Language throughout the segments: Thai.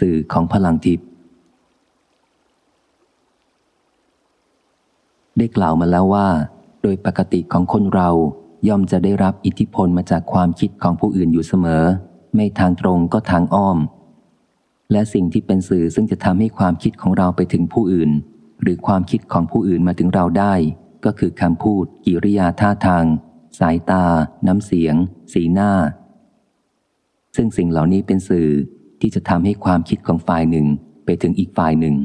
สื่อของพลังทิพย์ได้กล่าวมาแล้วว่า โดยปกติของคนเราย่อมจะได้รับอิทธิพลมาจากความคิดของผู้อื่นอยู่เสมอ ไม่ทางตรงก็ทางอ้อม และสิ่งที่เป็นสื่อซึ่งจะทำให้ความคิดของเราไปถึงผู้อื่น หรือความคิดของผู้อื่นมาถึงเราได้ ก็คือคำพูด กิริยาท่าทาง สายตา น้ำเสียง สีหน้า ซึ่งสิ่งเหล่านี้เป็นสื่อ ที่จะทำให้ความคิดของฝ่ายหนึ่งไปถึงอีกฝ่ายหนึ่ง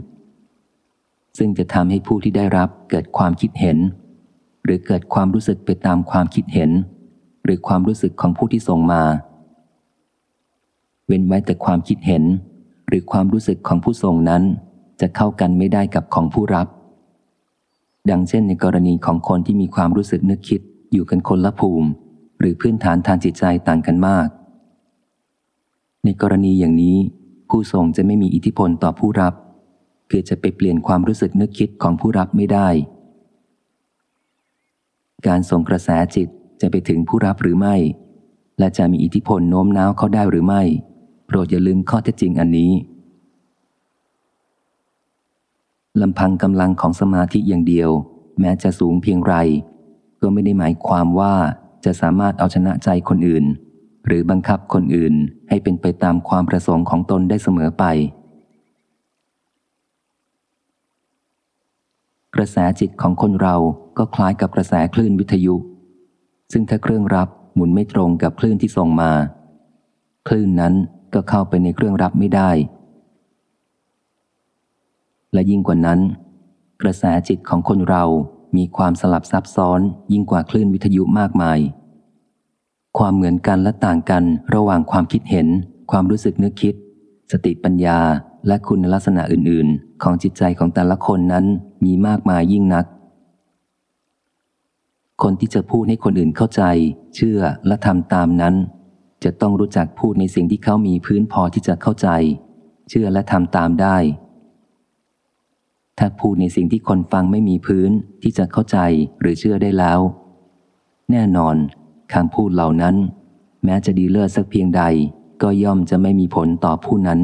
ซึ่งจะทำให้ผู้ที่ได้รับเกิดความคิดเห็น หรือเกิดความรู้สึกไปตามความคิดเห็น หรือความรู้สึกของผู้ที่ส่งมา เว้นไว้แต่ความคิดเห็น หรือความรู้สึกของผู้ส่งนั้น จะเข้ากันไม่ได้กับของผู้รับ ดังเช่นในกรณีของคนที่มีความรู้สึกนึกคิดอยู่กันคนละภูมิ หรือพื้นฐานทางจิตใจต่างกันมาก ในกรณีอย่างนี้ ผู้ส่งจะไม่มีอิทธิพลต่อผู้รับ คือจะไปเปลี่ยนความรู้สึกนึกคิดของผู้รับไม่ได้ การส่งกระแสจิตจะไปถึงผู้รับหรือไม่ และจะมีอิทธิพลโน้มน้าวเขาได้หรือไม่ โปรดอย่าลืมข้อเท็จจริงอันนี้ลำพังกำลังของสมาธิอย่างเดียว แม้จะสูงเพียงไร ก็ไม่ได้หมายความว่าจะสามารถเอาชนะใจคนอื่น หรือบังคับคนอื่นให้เป็นไปตามความประสงค์ของตนได้เสมอไป กระแสจิตของคนเราก็คล้ายกับกระแสคลื่นวิทยุ ซึ่งถ้าเครื่องรับหมุนไม่ตรงกับคลื่นที่ส่งมา คลื่นนั้นก็เข้าไปในเครื่องรับไม่ได้ และยิ่งกว่านั้น กระแสจิตของคนเรามีความสลับซับซ้อนยิ่งกว่าคลื่นวิทยุมากมาย ความเหมือนกันและต่างกันระหว่างความคิดเห็น ความรู้สึกนึกคิด สติปัญญาและคุณลักษณะอื่น ๆ ของจิตใจของแต่ละคนนั้นมีมากมายยิ่งนัก คนที่จะพูดให้คนอื่นเข้าใจ เชื่อและทำตามนั้น จะต้องรู้จักพูดในสิ่งที่เขามีพื้นพอที่จะเข้าใจ เชื่อและทำตามได้ ถ้าพูดในสิ่งที่คนฟังไม่มีพื้นที่จะเข้าใจหรือเชื่อได้แล้ว แน่นอน คำพูดเหล่านั้น แม้จะดีเลิศสักเพียงใด ก็ย่อมจะไม่มีผลต่อผู้นั้น